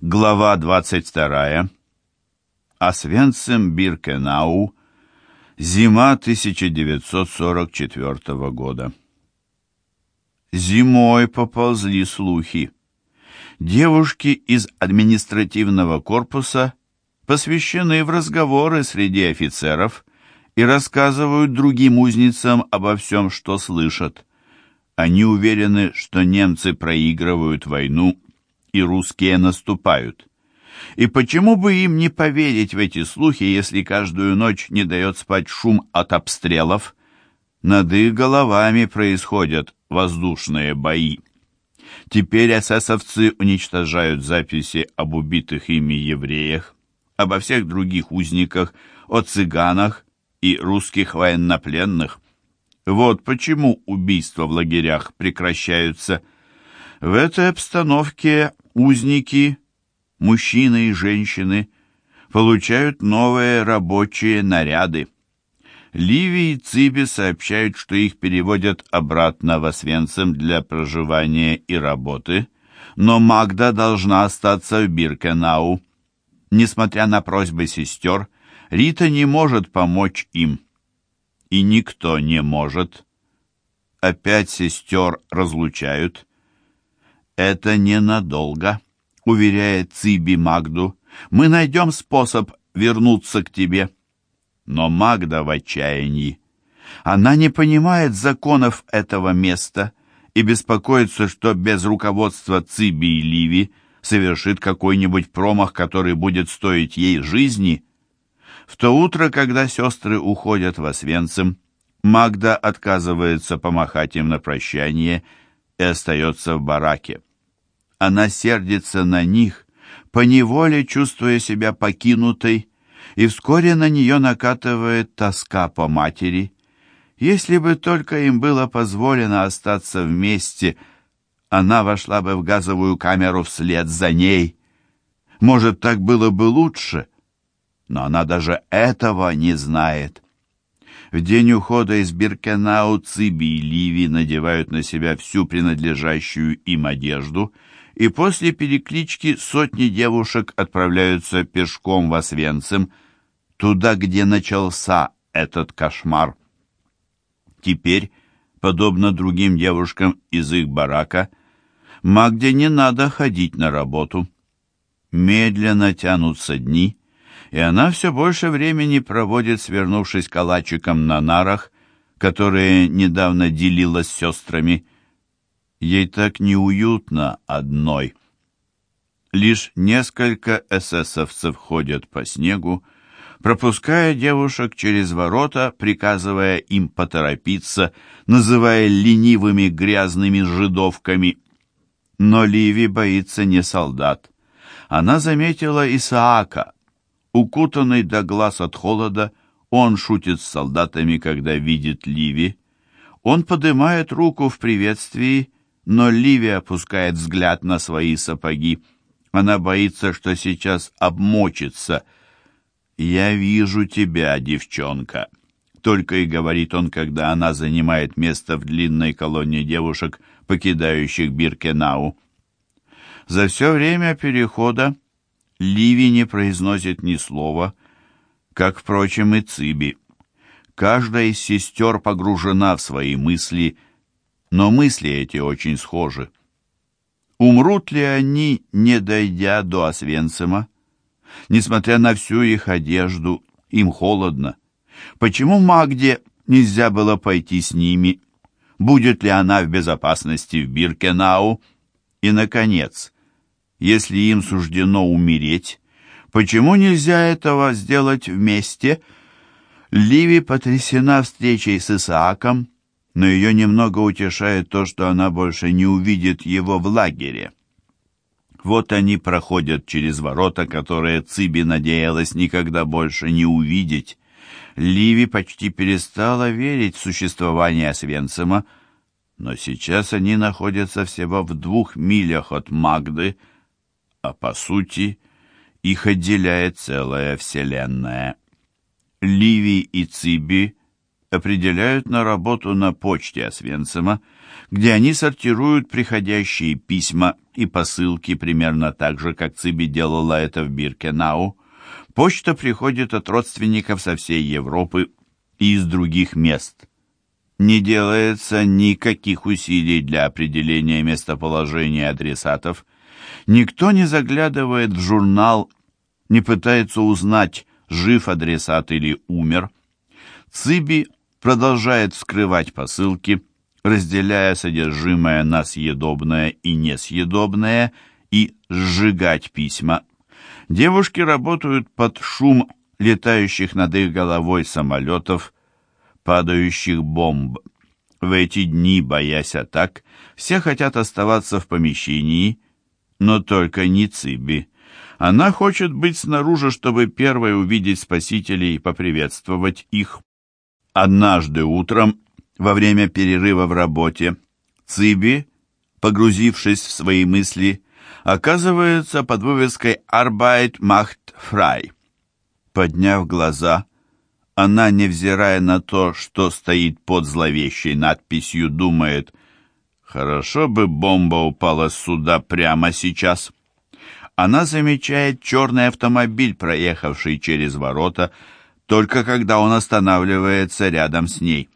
Глава 22. Освенцим Биркенау. Зима 1944 года. Зимой поползли слухи. Девушки из административного корпуса посвящены в разговоры среди офицеров и рассказывают другим узницам обо всем, что слышат. Они уверены, что немцы проигрывают войну и русские наступают. И почему бы им не поверить в эти слухи, если каждую ночь не дает спать шум от обстрелов? Над их головами происходят воздушные бои. Теперь эсэсовцы уничтожают записи об убитых ими евреях, обо всех других узниках, о цыганах и русских военнопленных. Вот почему убийства в лагерях прекращаются. В этой обстановке узники, мужчины и женщины, получают новые рабочие наряды. Ливи и Циби сообщают, что их переводят обратно в Освенцим для проживания и работы, но Магда должна остаться в Биркенау. Несмотря на просьбы сестер, Рита не может помочь им. И никто не может. Опять сестер разлучают. «Это ненадолго», — уверяет Циби Магду. «Мы найдем способ вернуться к тебе». Но Магда в отчаянии. Она не понимает законов этого места и беспокоится, что без руководства Циби и Ливи совершит какой-нибудь промах, который будет стоить ей жизни. В то утро, когда сестры уходят в Освенцим, Магда отказывается помахать им на прощание и остается в бараке. Она сердится на них, поневоле чувствуя себя покинутой, и вскоре на нее накатывает тоска по матери. Если бы только им было позволено остаться вместе, она вошла бы в газовую камеру вслед за ней. Может, так было бы лучше, но она даже этого не знает. В день ухода из Биркенау Циби и Ливи надевают на себя всю принадлежащую им одежду — и после переклички сотни девушек отправляются пешком в Освенцим, туда, где начался этот кошмар. Теперь, подобно другим девушкам из их барака, Магде не надо ходить на работу. Медленно тянутся дни, и она все больше времени проводит, свернувшись калачиком на нарах, которые недавно делила с сестрами, Ей так неуютно одной. Лишь несколько эсэсовцев ходят по снегу, пропуская девушек через ворота, приказывая им поторопиться, называя ленивыми грязными жидовками. Но Ливи боится не солдат. Она заметила Исаака. Укутанный до глаз от холода, он шутит с солдатами, когда видит Ливи. Он поднимает руку в приветствии но Ливия опускает взгляд на свои сапоги. Она боится, что сейчас обмочится. «Я вижу тебя, девчонка», — только и говорит он, когда она занимает место в длинной колонне девушек, покидающих Биркенау. За все время перехода Ливи не произносит ни слова, как, впрочем, и Циби. Каждая из сестер погружена в свои мысли — но мысли эти очень схожи. Умрут ли они, не дойдя до Освенцима? Несмотря на всю их одежду, им холодно. Почему Магде нельзя было пойти с ними? Будет ли она в безопасности в Биркенау? И, наконец, если им суждено умереть, почему нельзя этого сделать вместе? Ливи потрясена встречей с Исааком, но ее немного утешает то, что она больше не увидит его в лагере. Вот они проходят через ворота, которые Циби надеялась никогда больше не увидеть. Ливи почти перестала верить в существование Освенцима, но сейчас они находятся всего в двух милях от Магды, а по сути их отделяет целая вселенная. Ливи и Циби определяют на работу на почте Освенцима, где они сортируют приходящие письма и посылки примерно так же, как Циби делала это в Биркенау. Почта приходит от родственников со всей Европы и из других мест. Не делается никаких усилий для определения местоположения адресатов. Никто не заглядывает в журнал, не пытается узнать, жив адресат или умер. Циби продолжает вскрывать посылки, разделяя содержимое на съедобное и несъедобное и сжигать письма. Девушки работают под шум летающих над их головой самолетов, падающих бомб. В эти дни, боясь атак, все хотят оставаться в помещении, но только не Циби. Она хочет быть снаружи, чтобы первой увидеть спасителей и поприветствовать их. Однажды утром, во время перерыва в работе, Циби, погрузившись в свои мысли, оказывается под вывеской «Arbeit macht frei». Подняв глаза, она, невзирая на то, что стоит под зловещей надписью, думает «Хорошо бы бомба упала сюда прямо сейчас». Она замечает черный автомобиль, проехавший через ворота, только когда он останавливается рядом с ней.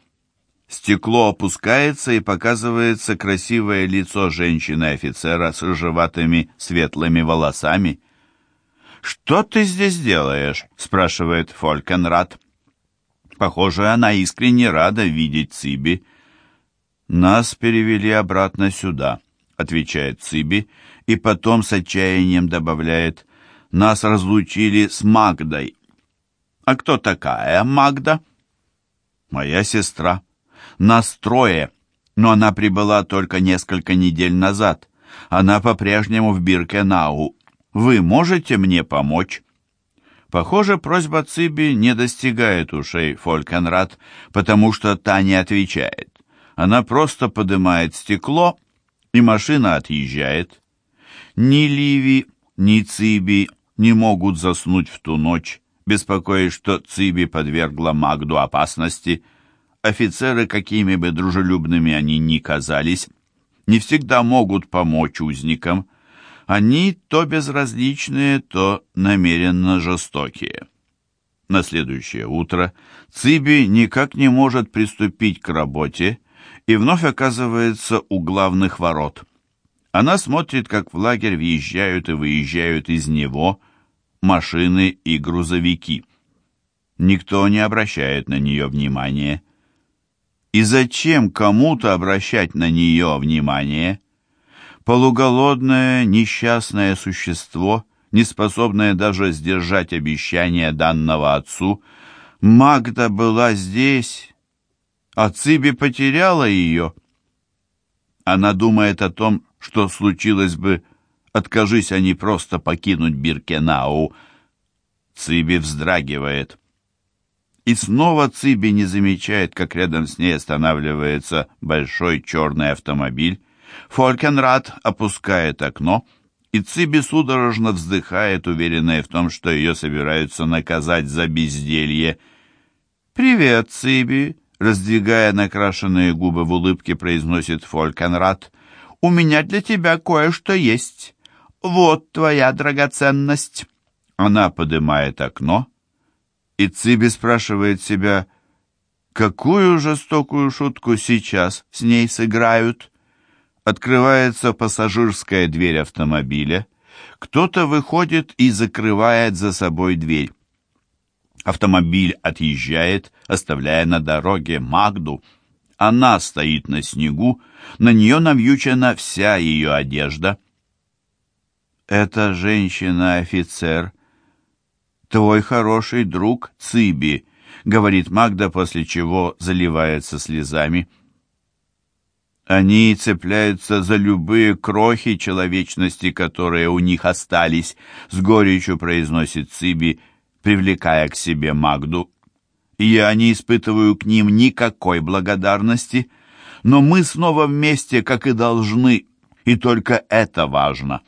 Стекло опускается и показывается красивое лицо женщины-офицера с рыжеватыми светлыми волосами. «Что ты здесь делаешь?» — спрашивает Фолькенрад. Похоже, она искренне рада видеть Циби. «Нас перевели обратно сюда», — отвечает Циби, и потом с отчаянием добавляет «Нас разлучили с Магдой». «А кто такая Магда?» «Моя сестра. Нас трое, но она прибыла только несколько недель назад. Она по-прежнему в Биркенау. Вы можете мне помочь?» Похоже, просьба Циби не достигает ушей Фолькенрад, потому что та не отвечает. Она просто поднимает стекло, и машина отъезжает. Ни Ливи, ни Циби не могут заснуть в ту ночь, беспокоясь, что Циби подвергла Магду опасности. Офицеры, какими бы дружелюбными они ни казались, не всегда могут помочь узникам. Они то безразличные, то намеренно жестокие. На следующее утро Циби никак не может приступить к работе и вновь оказывается у главных ворот. Она смотрит, как в лагерь въезжают и выезжают из него – машины и грузовики. Никто не обращает на нее внимания. И зачем кому-то обращать на нее внимание? Полуголодное, несчастное существо, не способное даже сдержать обещание данного отцу, Магда была здесь, а Циби потеряла ее. Она думает о том, что случилось бы, Откажись они просто покинуть Биркенау. Циби вздрагивает. И снова Циби не замечает, как рядом с ней останавливается большой черный автомобиль. Фолькенрад опускает окно, и Циби судорожно вздыхает, уверенная в том, что ее собираются наказать за безделье. «Привет, Циби!» — раздвигая накрашенные губы в улыбке, произносит Фолькенрад. «У меня для тебя кое-что есть. «Вот твоя драгоценность!» Она поднимает окно, и Циби спрашивает себя, какую жестокую шутку сейчас с ней сыграют. Открывается пассажирская дверь автомобиля. Кто-то выходит и закрывает за собой дверь. Автомобиль отъезжает, оставляя на дороге Магду. Она стоит на снегу, на нее навьючена вся ее одежда. «Эта женщина-офицер, твой хороший друг Циби», — говорит Магда, после чего заливается слезами. Они цепляются за любые крохи человечности, которые у них остались, с горечью произносит Циби, привлекая к себе Магду. Я не испытываю к ним никакой благодарности, но мы снова вместе, как и должны, и только это важно.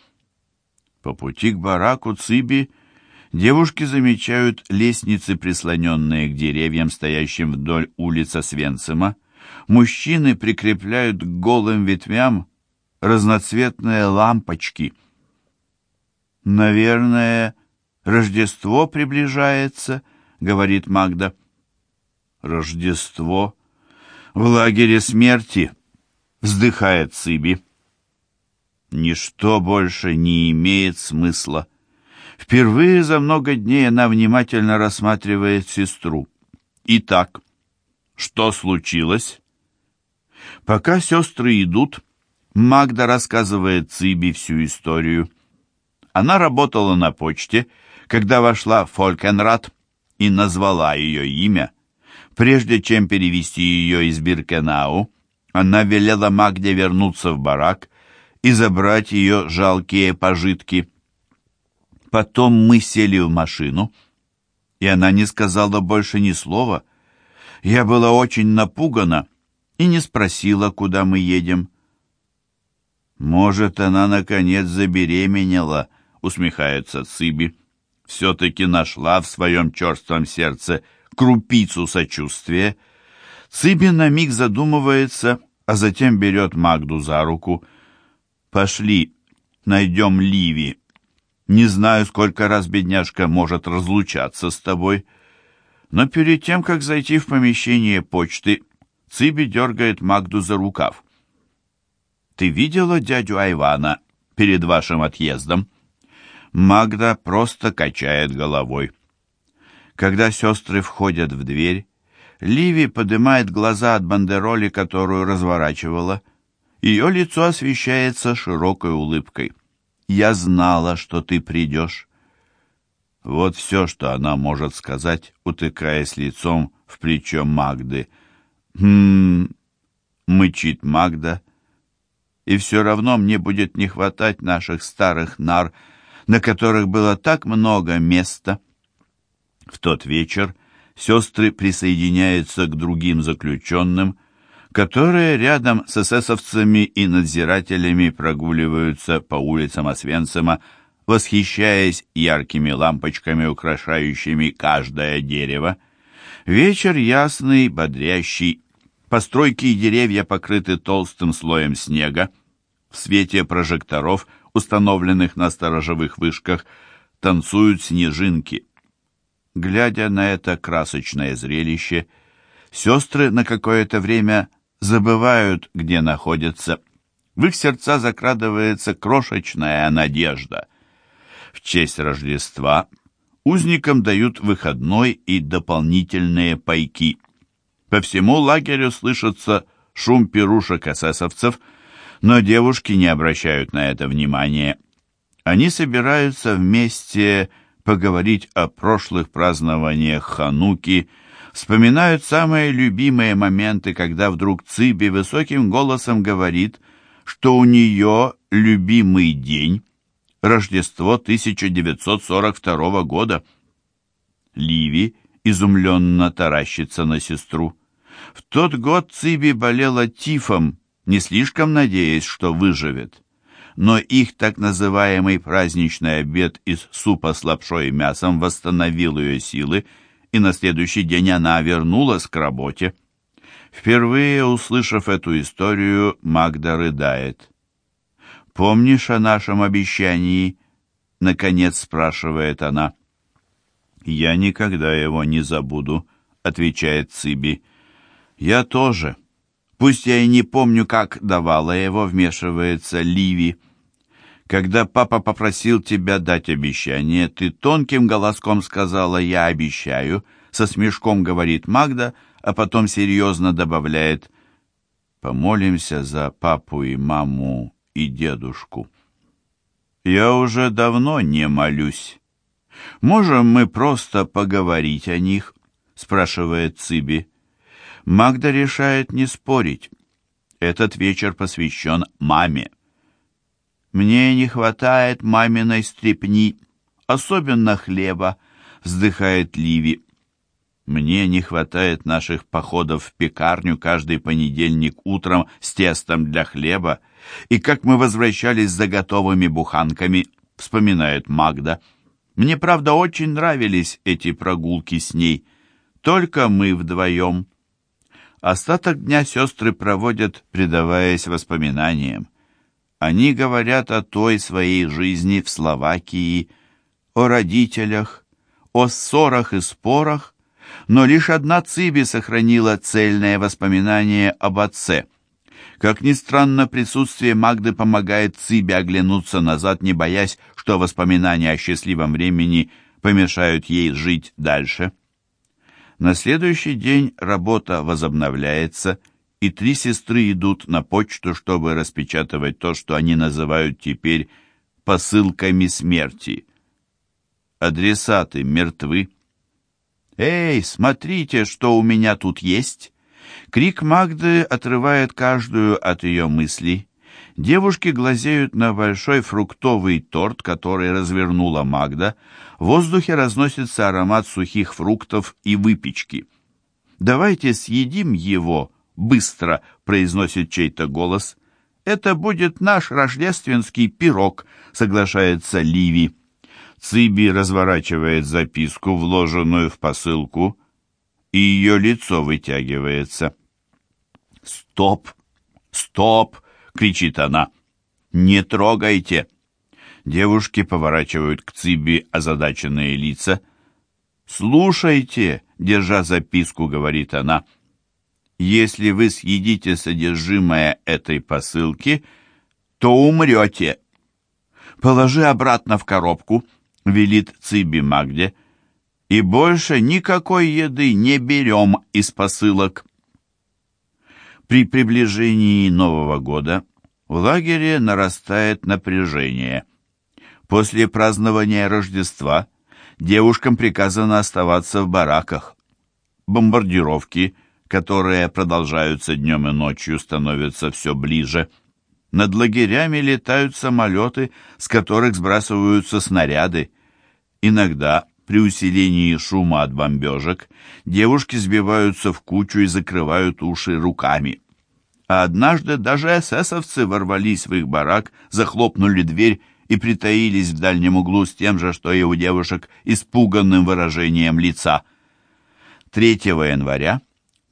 По пути к бараку Циби Девушки замечают лестницы, прислоненные к деревьям, стоящим вдоль улицы Свенцима. Мужчины прикрепляют к голым ветвям разноцветные лампочки. «Наверное, Рождество приближается», — говорит Магда. «Рождество? В лагере смерти?» — вздыхает Циби. Ничто больше не имеет смысла. Впервые за много дней она внимательно рассматривает сестру. Итак, что случилось? Пока сестры идут, Магда рассказывает Циби всю историю. Она работала на почте, когда вошла Фолькенрад и назвала ее имя. Прежде чем перевести ее из Биркенау, она велела Магде вернуться в барак и забрать ее жалкие пожитки. Потом мы сели в машину, и она не сказала больше ни слова. Я была очень напугана и не спросила, куда мы едем. «Может, она, наконец, забеременела», — усмехается Циби. «Все-таки нашла в своем черством сердце крупицу сочувствия». Циби на миг задумывается, а затем берет Магду за руку. «Пошли, найдем Ливи». Не знаю, сколько раз бедняжка может разлучаться с тобой. Но перед тем, как зайти в помещение почты, Циби дергает Магду за рукав. Ты видела дядю Айвана перед вашим отъездом? Магда просто качает головой. Когда сестры входят в дверь, Ливи поднимает глаза от бандероли, которую разворачивала. Ее лицо освещается широкой улыбкой. Я знала, что ты придешь». Вот все, что она может сказать, утыкаясь лицом в плечо Магды. «Хм...» — мычит Магда. «И все равно мне будет не хватать наших старых нар, на которых было так много места». В тот вечер сестры присоединяются к другим заключенным, которые рядом с эсэсовцами и надзирателями прогуливаются по улицам Освенцима, восхищаясь яркими лампочками, украшающими каждое дерево. Вечер ясный, бодрящий. Постройки и деревья покрыты толстым слоем снега. В свете прожекторов, установленных на сторожевых вышках, танцуют снежинки. Глядя на это красочное зрелище, сестры на какое-то время забывают, где находятся. В их сердца закрадывается крошечная надежда. В честь Рождества узникам дают выходной и дополнительные пайки. По всему лагерю слышится шум пирушек эсэсовцев, но девушки не обращают на это внимания. Они собираются вместе поговорить о прошлых празднованиях Хануки, вспоминают самые любимые моменты, когда вдруг Циби высоким голосом говорит, что у нее любимый день — Рождество 1942 года. Ливи изумленно таращится на сестру. В тот год Циби болела тифом, не слишком надеясь, что выживет. Но их так называемый праздничный обед из супа с лапшой и мясом восстановил ее силы, и на следующий день она вернулась к работе. Впервые услышав эту историю, Магда рыдает. «Помнишь о нашем обещании?» — наконец спрашивает она. «Я никогда его не забуду», — отвечает Циби. «Я тоже. Пусть я и не помню, как давала его», — вмешивается Ливи. Когда папа попросил тебя дать обещание, ты тонким голоском сказала «я обещаю», со смешком говорит Магда, а потом серьезно добавляет «помолимся за папу и маму и дедушку». «Я уже давно не молюсь. Можем мы просто поговорить о них?» спрашивает Циби. Магда решает не спорить. Этот вечер посвящен маме. «Мне не хватает маминой стрепни, особенно хлеба», — вздыхает Ливи. «Мне не хватает наших походов в пекарню каждый понедельник утром с тестом для хлеба, и как мы возвращались за готовыми буханками», — вспоминает Магда. Мне, правда, очень нравились эти прогулки с ней. Только мы вдвоем. Остаток дня сестры проводят, предаваясь воспоминаниям. Они говорят о той своей жизни в Словакии, о родителях, о ссорах и спорах, но лишь одна Циби сохранила цельное воспоминание об отце. Как ни странно, присутствие Магды помогает Цибе оглянуться назад, не боясь, что воспоминания о счастливом времени помешают ей жить дальше. На следующий день работа возобновляется, и три сестры идут на почту, чтобы распечатывать то, что они называют теперь посылками смерти. Адресаты мертвы. «Эй, смотрите, что у меня тут есть!» Крик Магды отрывает каждую от ее мыслей. Девушки глазеют на большой фруктовый торт, который развернула Магда. В воздухе разносится аромат сухих фруктов и выпечки. «Давайте съедим его быстро», — произносит чей-то голос. «Это будет наш рождественский пирог», — соглашается Ливи. Циби разворачивает записку, вложенную в посылку, и ее лицо вытягивается. «Стоп! Стоп!» — кричит она. «Не трогайте!» Девушки поворачивают к Циби озадаченные лица. «Слушайте!» — держа записку, говорит она. «Если вы съедите содержимое этой посылки, то умрете. Положи обратно в коробку», — велит Циби Магде. «И больше никакой еды не берем из посылок». При приближении Нового года в лагере нарастает напряжение. После празднования Рождества девушкам приказано оставаться в бараках. Бомбардировки, которые продолжаются днем и ночью, становятся все ближе. Над лагерями летают самолеты, с которых сбрасываются снаряды. Иногда при усилении шума от бомбежек девушки сбиваются в кучу и закрывают уши руками. А однажды даже эсэсовцы ворвались в их барак, захлопнули дверь и притаились в дальнем углу с тем же, что и у девушек, испуганным выражением лица. 3 января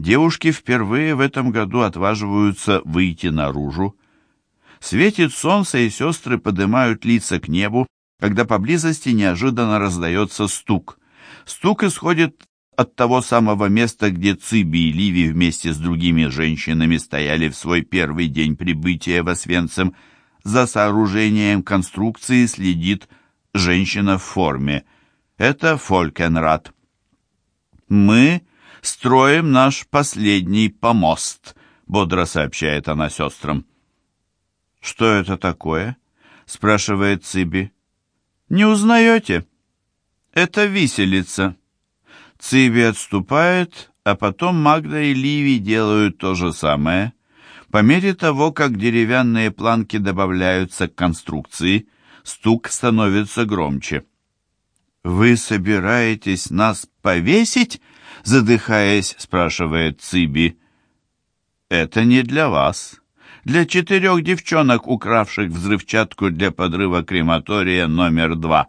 девушки впервые в этом году отваживаются выйти наружу. Светит солнце, и сестры поднимают лица к небу, когда поблизости неожиданно раздается стук. Стук исходит от того самого места, где Циби и Ливи вместе с другими женщинами стояли в свой первый день прибытия в Освенцим. За сооружением конструкции следит женщина в форме. Это Фолькенрад. «Мы строим наш последний помост», — бодро сообщает она сестрам. «Что это такое?» — спрашивает Циби. Не узнаете? Это виселица. Циби отступает, а потом Магда и Ливи делают то же самое. По мере того, как деревянные планки добавляются к конструкции, стук становится громче. «Вы собираетесь нас повесить?» Задыхаясь, спрашивает Циби. «Это не для вас для четырех девчонок, укравших взрывчатку для подрыва крематория номер два.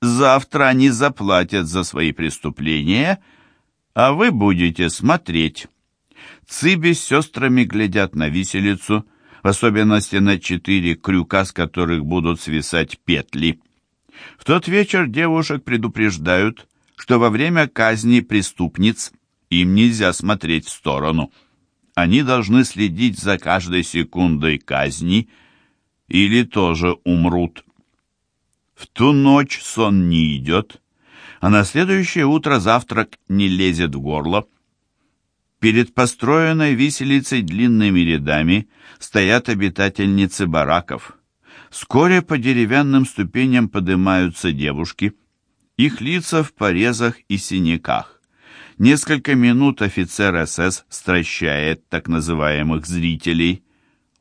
Завтра они заплатят за свои преступления, а вы будете смотреть. Циби с сестрами глядят на виселицу, в особенности на четыре крюка, с которых будут свисать петли. В тот вечер девушек предупреждают, что во время казни преступниц им нельзя смотреть в сторону – они должны следить за каждой секундой казни или тоже умрут. В ту ночь сон не идет, а на следующее утро завтрак не лезет в горло. Перед построенной виселицей длинными рядами стоят обитательницы бараков. Вскоре по деревянным ступеням поднимаются девушки. Их лица в порезах и синяках. Несколько минут офицер СС стращает так называемых зрителей.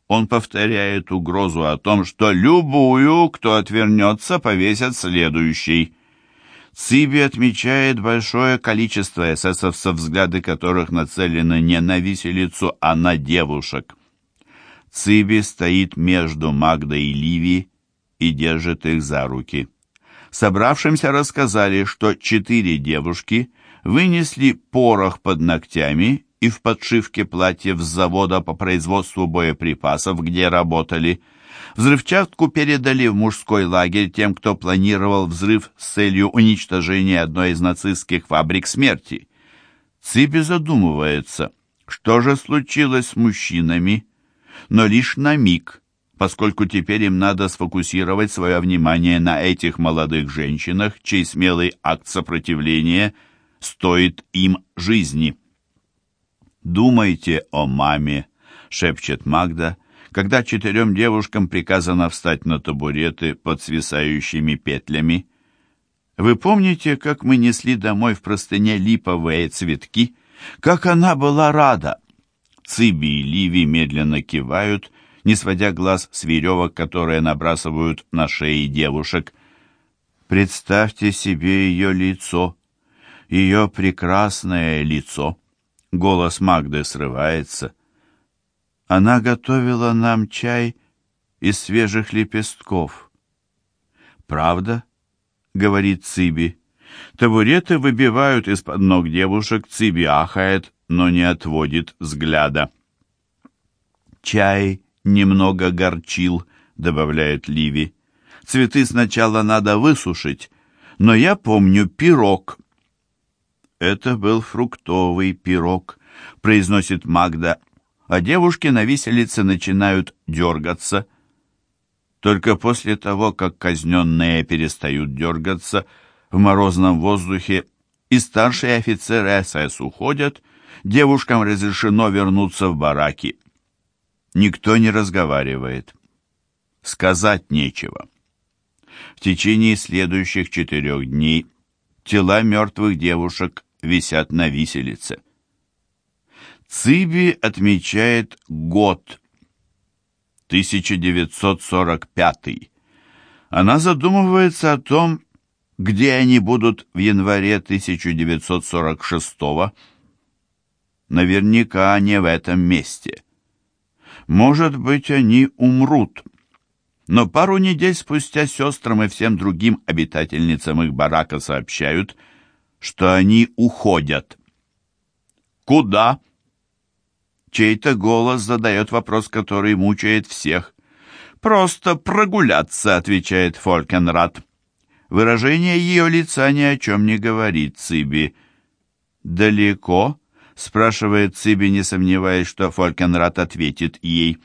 Он повторяет угрозу о том, что любую, кто отвернется, повесят следующий. Циби отмечает большое количество эсэсовцев, взгляды которых нацелены не на виселицу, а на девушек. Циби стоит между Магдой и Ливи и держит их за руки. Собравшимся рассказали, что четыре девушки вынесли порох под ногтями и в подшивке платьев с завода по производству боеприпасов, где работали. Взрывчатку передали в мужской лагерь тем, кто планировал взрыв с целью уничтожения одной из нацистских фабрик смерти. Циби задумывается, что же случилось с мужчинами, но лишь на миг, поскольку теперь им надо сфокусировать свое внимание на этих молодых женщинах, чей смелый акт сопротивления стоит им жизни. «Думайте о маме», — шепчет Магда, когда четырем девушкам приказано встать на табуреты под свисающими петлями. «Вы помните, как мы несли домой в простыне липовые цветки? Как она была рада!» Циби и Ливи медленно кивают, не сводя глаз с веревок, которые набрасывают на шеи девушек. «Представьте себе ее лицо, ее прекрасное лицо!» Голос Магды срывается. Она готовила нам чай из свежих лепестков. «Правда?» — говорит Циби. Табуреты выбивают из-под ног девушек, Циби ахает, но не отводит взгляда. «Чай немного горчил», — добавляет Ливи. «Цветы сначала надо высушить, но я помню пирог, «Это был фруктовый пирог», — произносит Магда, а девушки на виселице начинают дергаться. Только после того, как казненные перестают дергаться, в морозном воздухе и старшие офицеры СС уходят, девушкам разрешено вернуться в бараки. Никто не разговаривает. Сказать нечего. В течение следующих четырех дней тела мертвых девушек висят на виселице. Циби отмечает год 1945. Она задумывается о том, где они будут в январе 1946 -го. Наверняка не в этом месте. Может быть, они умрут. Но пару недель спустя сестрам и всем другим обитательницам их барака сообщают – что они уходят. Куда? Чей-то голос задает вопрос, который мучает всех. «Просто прогуляться», — отвечает Фолькенрад. Выражение ее лица ни о чем не говорит Циби. «Далеко?» — спрашивает Циби, не сомневаясь, что Фолькенрад ответит ей.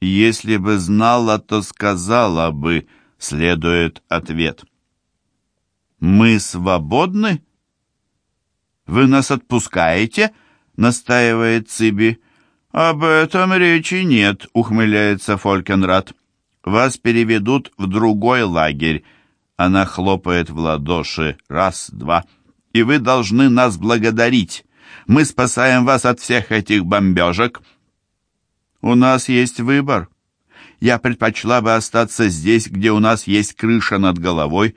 «Если бы знала, то сказала бы», — следует ответ. «Мы свободны?» «Вы нас отпускаете?» — настаивает Циби. «Об этом речи нет», — ухмыляется Фолькенрад. «Вас переведут в другой лагерь». Она хлопает в ладоши. Раз, два. «И вы должны нас благодарить. Мы спасаем вас от всех этих бомбежек». «У нас есть выбор. Я предпочла бы остаться здесь, где у нас есть крыша над головой.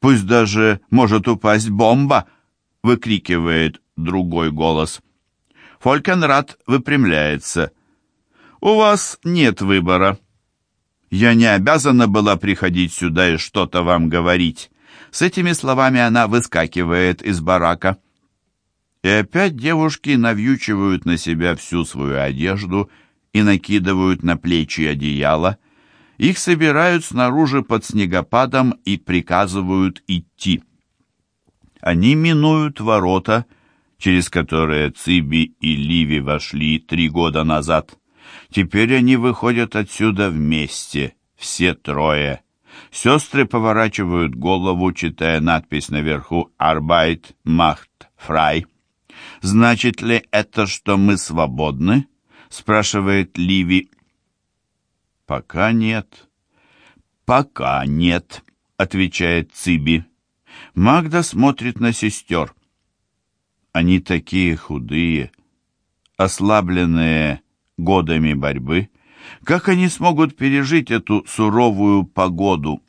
Пусть даже может упасть бомба» выкрикивает другой голос. Фолькенрад выпрямляется. «У вас нет выбора. Я не обязана была приходить сюда и что-то вам говорить». С этими словами она выскакивает из барака. И опять девушки навьючивают на себя всю свою одежду и накидывают на плечи одеяло. Их собирают снаружи под снегопадом и приказывают идти. Они минуют ворота, через которые Циби и Ливи вошли три года назад. Теперь они выходят отсюда вместе, все трое. Сестры поворачивают голову, читая надпись наверху «Arbeit macht frei». «Значит ли это, что мы свободны?» — спрашивает Ливи. «Пока нет». «Пока нет», — отвечает Циби. Магда смотрит на сестер. Они такие худые, ослабленные годами борьбы. Как они смогут пережить эту суровую погоду?